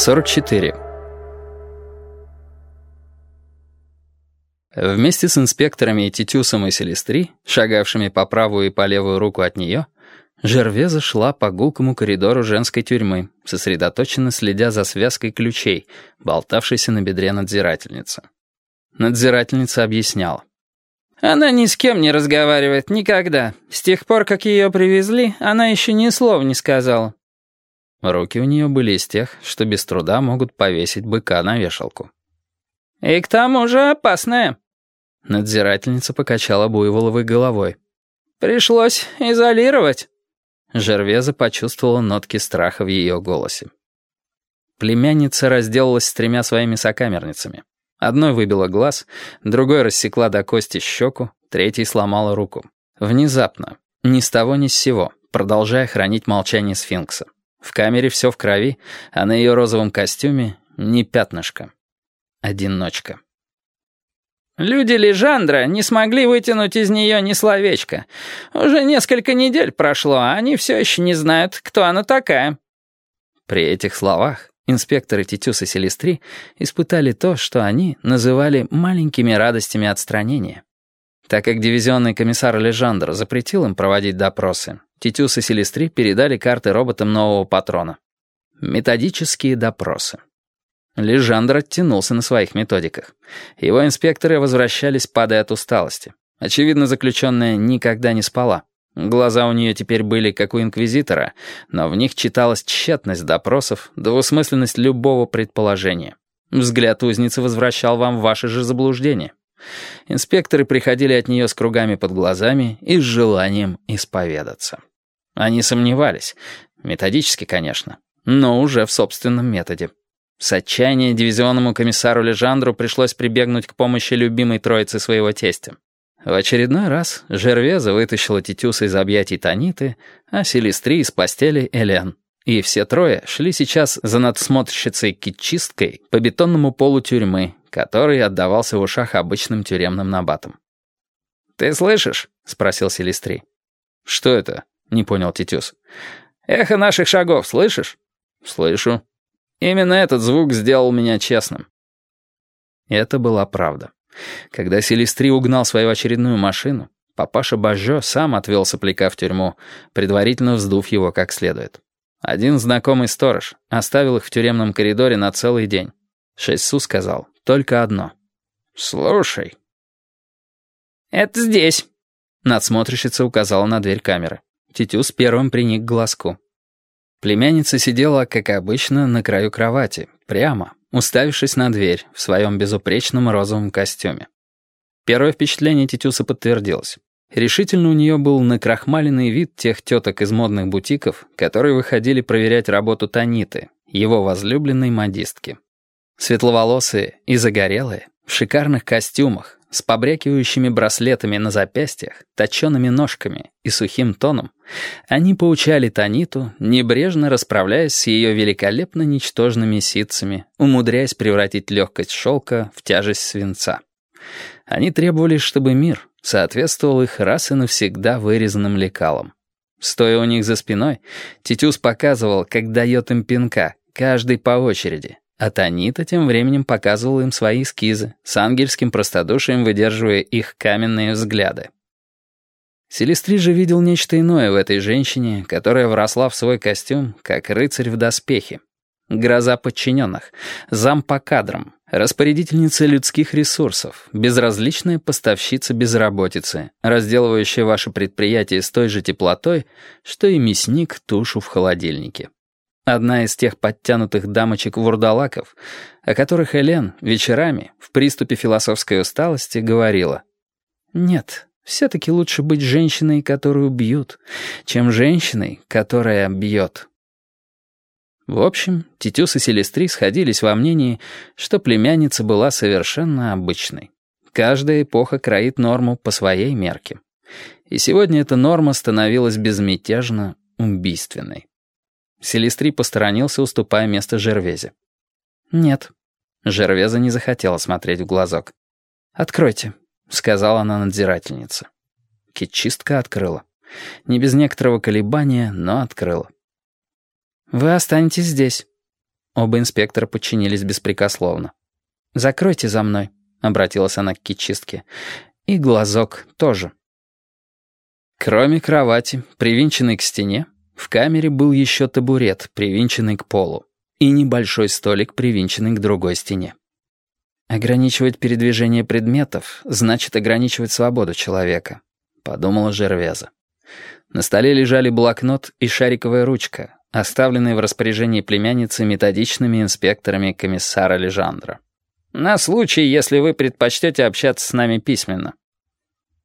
44. Вместе с инспекторами Титюсом и Селестри, шагавшими по правую и по левую руку от нее, Жервеза шла по гулкому коридору женской тюрьмы, сосредоточенно следя за связкой ключей, болтавшейся на бедре надзирательницы. Надзирательница объясняла. «Она ни с кем не разговаривает, никогда. С тех пор, как ее привезли, она еще ни слова не сказала». Руки у нее были из тех, что без труда могут повесить быка на вешалку. «И к тому же опасная». Надзирательница покачала буйволовой головой. «Пришлось изолировать». Жервеза почувствовала нотки страха в ее голосе. Племянница разделалась с тремя своими сокамерницами. Одной выбила глаз, другой рассекла до кости щеку, третьей сломала руку. Внезапно, ни с того ни с сего, продолжая хранить молчание сфинкса. В камере все в крови, а на ее розовом костюме ни пятнышко. Одиночка. Люди Лежандра не смогли вытянуть из нее ни словечко. Уже несколько недель прошло, а они все еще не знают, кто она такая». При этих словах инспекторы Титюс и Селестри испытали то, что они называли «маленькими радостями отстранения». Так как дивизионный комиссар Лежандр запретил им проводить допросы, Титюс и Селестри передали карты роботам нового патрона. Методические допросы. Лежандр оттянулся на своих методиках. Его инспекторы возвращались, падая от усталости. Очевидно, заключенная никогда не спала. Глаза у нее теперь были, как у инквизитора, но в них читалась тщетность допросов, двусмысленность любого предположения. Взгляд узницы возвращал вам ваше же заблуждение. Инспекторы приходили от нее с кругами под глазами и с желанием исповедаться. Они сомневались, методически, конечно, но уже в собственном методе. С отчаяния дивизионному комиссару Лежандру пришлось прибегнуть к помощи любимой троицы своего тестя. В очередной раз Жервеза вытащила Титюса из объятий Таниты, а Селестри из постели Элен. И все трое шли сейчас за надсмотрщицей-китчисткой по бетонному полу тюрьмы, который отдавался в ушах обычным тюремным набатам. «Ты слышишь?» — спросил Селестри. «Что это?» — не понял Титюс. «Эхо наших шагов, слышишь?» «Слышу». Именно этот звук сделал меня честным. Это была правда. Когда Селестри угнал свою очередную машину, папаша Бажо сам отвел сопляка в тюрьму, предварительно вздув его как следует. Один знакомый сторож оставил их в тюремном коридоре на целый день. Шессу сказал только одно. «Слушай». «Это здесь», — надсмотрщица указала на дверь камеры. Титюс первым приник к глазку. Племянница сидела, как обычно, на краю кровати, прямо, уставившись на дверь в своем безупречном розовом костюме. Первое впечатление Титюса подтвердилось. Решительно у нее был накрахмаленный вид тех теток из модных бутиков, которые выходили проверять работу Таниты, его возлюбленной модистки. Светловолосые и загорелые, в шикарных костюмах, с побрякивающими браслетами на запястьях, точеными ножками и сухим тоном, они поучали Таниту, небрежно расправляясь с ее великолепно ничтожными ситцами, умудряясь превратить легкость шелка в тяжесть свинца. Они требовали, чтобы мир соответствовал их раз и навсегда вырезанным лекалам. Стоя у них за спиной, Титюс показывал, как дает им пинка, каждый по очереди, а Танита тем временем показывала им свои эскизы, с ангельским простодушием выдерживая их каменные взгляды. Селестри же видел нечто иное в этой женщине, которая вросла в свой костюм, как рыцарь в доспехе. Гроза подчиненных, зам по кадрам, распорядительница людских ресурсов, безразличная поставщица безработицы, разделывающая ваше предприятие с той же теплотой, что и мясник тушу в холодильнике. Одна из тех подтянутых дамочек-вурдалаков, о которых Элен вечерами в приступе философской усталости говорила. «Нет, все-таки лучше быть женщиной, которую бьют, чем женщиной, которая бьет». В общем, Титюс и Селестри сходились во мнении, что племянница была совершенно обычной. Каждая эпоха кроит норму по своей мерке. И сегодня эта норма становилась безмятежно убийственной. Селестри посторонился, уступая место Жервезе. «Нет». Жервеза не захотела смотреть в глазок. «Откройте», — сказала она надзирательнице. Китчистка открыла. Не без некоторого колебания, но открыла. «Вы останетесь здесь». Оба инспектора подчинились беспрекословно. «Закройте за мной», — обратилась она к китчистке. «И глазок тоже». Кроме кровати, привинченной к стене, в камере был еще табурет, привинченный к полу, и небольшой столик, привинченный к другой стене. Ограничивать передвижение предметов значит ограничивать свободу человека, подумала Жервеза. На столе лежали блокнот и шариковая ручка, оставленные в распоряжении племянницы методичными инспекторами комиссара Лежандра. «На случай, если вы предпочтете общаться с нами письменно»,